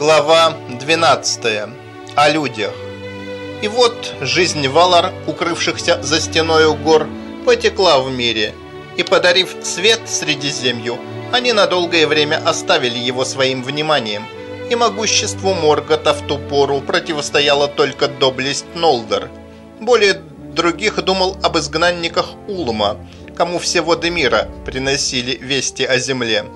Глава 12. О людях. И вот жизнь Валар, укрывшихся за стеной гор, потекла в мире, и подарив свет Средиземью, они на долгое время оставили его своим вниманием, и могуществу Моргота в ту пору противостояла только доблесть Нолдер. Более других думал об изгнанниках Улма, кому все воды мира приносили вести о земле.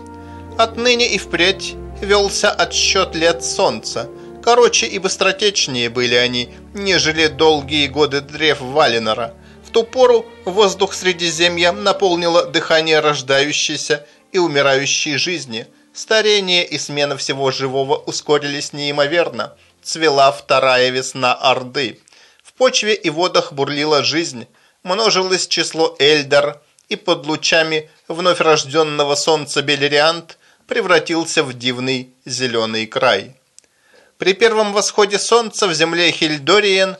Отныне и впредь велся отсчет лет солнца. Короче и быстротечнее были они, нежели долгие годы древ Валинора. В ту пору воздух Средиземья наполнило дыхание рождающейся и умирающей жизни. Старение и смена всего живого ускорились неимоверно. Цвела вторая весна Орды. В почве и водах бурлила жизнь. Множилось число Эльдар, и под лучами вновь рожденного солнца Белериант – превратился в дивный зеленый край. При первом восходе солнца в земле Хильдориен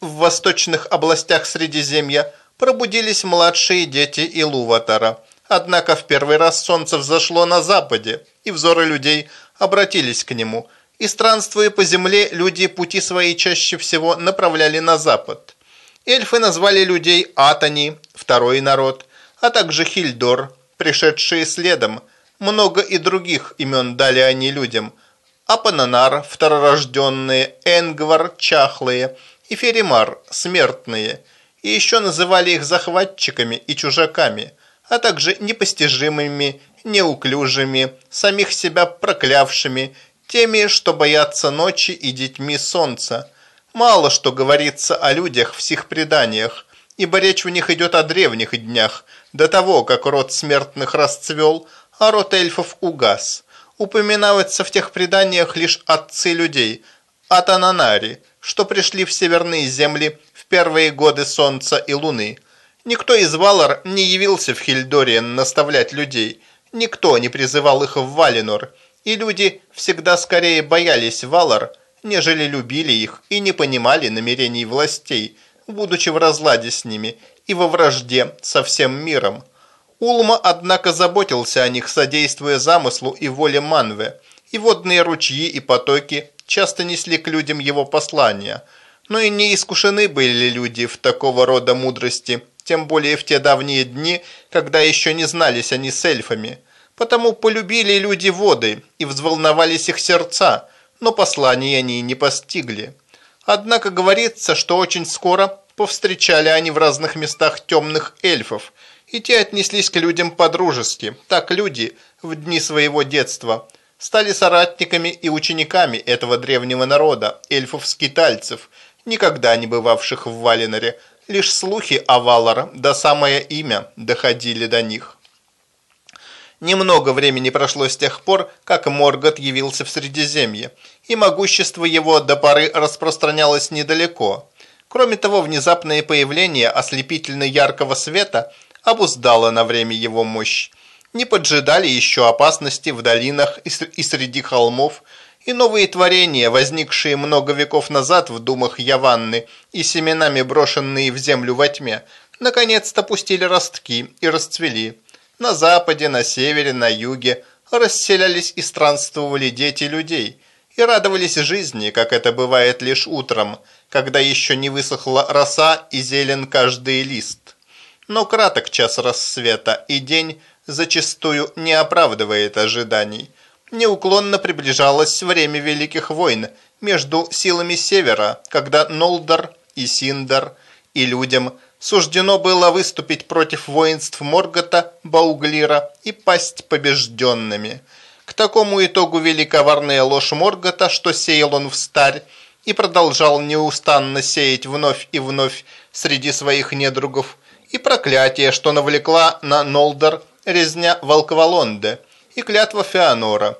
в восточных областях Средиземья пробудились младшие дети Илуватара. Однако в первый раз солнце взошло на западе, и взоры людей обратились к нему. И странствуя по земле, люди пути свои чаще всего направляли на запад. Эльфы назвали людей Атани, второй народ, а также Хильдор, пришедшие следом – много и других имен дали они людям. Апананар, второрожденные, Энгвар, чахлые, и Феримар, смертные. И еще называли их захватчиками и чужаками, а также непостижимыми, неуклюжими, самих себя проклявшими, теми, что боятся ночи и детьми солнца. Мало что говорится о людях в сих преданиях, ибо речь в них идет о древних днях, до того, как род смертных расцвел, а род эльфов угас. Упоминаются в тех преданиях лишь отцы людей, Атананари, что пришли в северные земли в первые годы Солнца и Луны. Никто из Валар не явился в Хильдориен наставлять людей, никто не призывал их в Валинор, и люди всегда скорее боялись Валар, нежели любили их и не понимали намерений властей, будучи в разладе с ними и во вражде со всем миром. Улма, однако, заботился о них, содействуя замыслу и воле Манве, и водные ручьи и потоки часто несли к людям его послания. Но и не искушены были люди в такого рода мудрости, тем более в те давние дни, когда еще не знались они с эльфами. Потому полюбили люди воды и взволновались их сердца, но послания они не постигли. Однако говорится, что очень скоро повстречали они в разных местах темных эльфов – и те отнеслись к людям по-дружески. Так люди в дни своего детства стали соратниками и учениками этого древнего народа, эльфов-скитальцев, никогда не бывавших в Валиноре. Лишь слухи о Валара, да самое имя, доходили до них. Немного времени прошло с тех пор, как Моргот явился в Средиземье, и могущество его до поры распространялось недалеко. Кроме того, внезапное появление ослепительно яркого света обуздала на время его мощь. Не поджидали еще опасности в долинах и среди холмов, и новые творения, возникшие много веков назад в думах Яванны и семенами брошенные в землю во тьме, наконец-то пустили ростки и расцвели. На западе, на севере, на юге расселялись и странствовали дети людей и радовались жизни, как это бывает лишь утром, когда еще не высохла роса и зелен каждый лист. Но краток час рассвета, и день зачастую не оправдывает ожиданий. Неуклонно приближалось время Великих войн между силами Севера, когда Нолдар и Синдар и людям суждено было выступить против воинств Моргота, Бауглира и пасть побежденными. К такому итогу вели коварная ложь Моргота, что сеял он в старь, и продолжал неустанно сеять вновь и вновь среди своих недругов, и проклятие, что навлекла на Нолдор резня Волковолонде и клятва Феонора.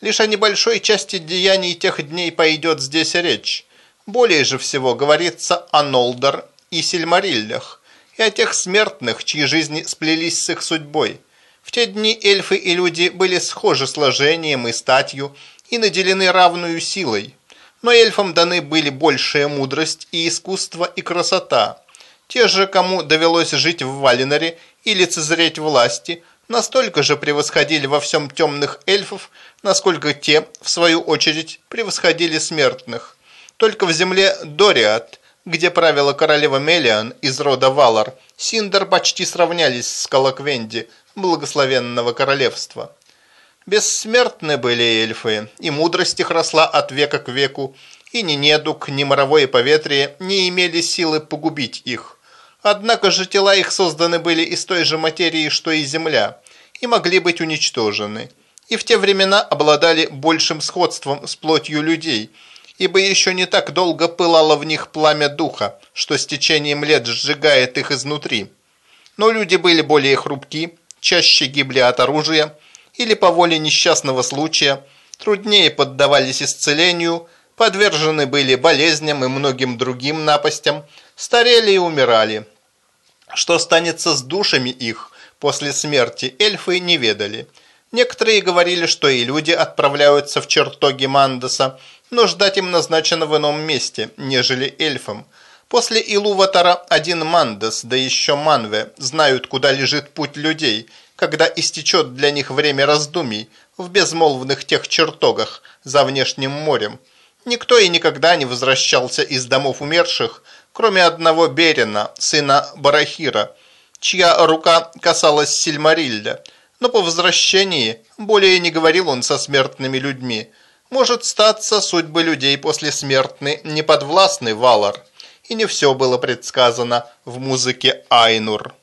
Лишь о небольшой части деяний тех дней пойдет здесь речь. Более же всего говорится о Нолдор и Сильмариллях, и о тех смертных, чьи жизни сплелись с их судьбой. В те дни эльфы и люди были схожи сложением и статью и наделены равную силой. Но эльфам даны были большая мудрость и искусство и красота – те же, кому довелось жить в Валиноре и лицезреть власти, настолько же превосходили во всем темных эльфов, насколько те, в свою очередь, превосходили смертных. Только в земле Дориат, где правила королева Мелиан из рода Валар, Синдер почти сравнялись с Калаквенди, благословенного королевства. Бессмертны были эльфы, и мудрость их росла от века к веку, и ни недуг, ни моровое поветрие не имели силы погубить их. Однако же тела их созданы были из той же материи, что и земля, и могли быть уничтожены. И в те времена обладали большим сходством с плотью людей, ибо еще не так долго пылало в них пламя духа, что с течением лет сжигает их изнутри. Но люди были более хрупки, чаще гибли от оружия, или по воле несчастного случая, труднее поддавались исцелению, подвержены были болезням и многим другим напастям, старели и умирали. Что станется с душами их после смерти, эльфы не ведали. Некоторые говорили, что и люди отправляются в чертоги Мандаса, но ждать им назначено в ином месте, нежели эльфам. После Илуватара один Мандас, да еще Манве, знают, куда лежит путь людей – когда истечет для них время раздумий в безмолвных тех чертогах за внешним морем. Никто и никогда не возвращался из домов умерших, кроме одного Берина, сына Барахира, чья рука касалась Сильмарильда. Но по возвращении более не говорил он со смертными людьми. Может статься, судьбы людей после смертны не подвластны Валар. И не все было предсказано в музыке Айнур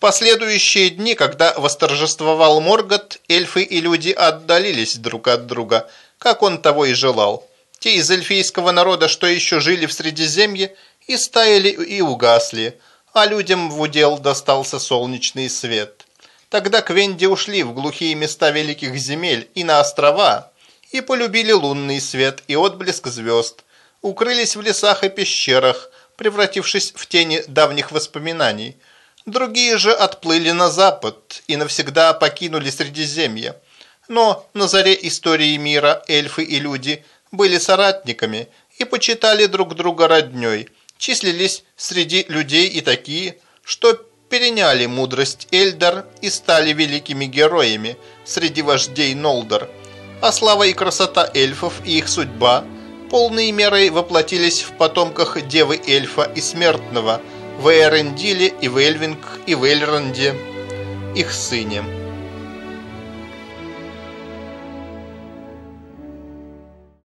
последующие дни, когда восторжествовал Моргот, эльфы и люди отдалились друг от друга, как он того и желал. Те из эльфийского народа, что еще жили в Средиземье, и стаяли и угасли, а людям в удел достался солнечный свет. Тогда Квенди ушли в глухие места великих земель и на острова, и полюбили лунный свет и отблеск звезд, укрылись в лесах и пещерах, превратившись в тени давних воспоминаний – Другие же отплыли на запад и навсегда покинули Средиземье. Но на заре истории мира эльфы и люди были соратниками и почитали друг друга роднёй. Числились среди людей и такие, что переняли мудрость Эльдар и стали великими героями среди вождей Нолдор. А слава и красота эльфов и их судьба полной мерой воплотились в потомках Девы Эльфа и Смертного – в Эрендиле и в Эльвинг и в Эльронде, их сыне.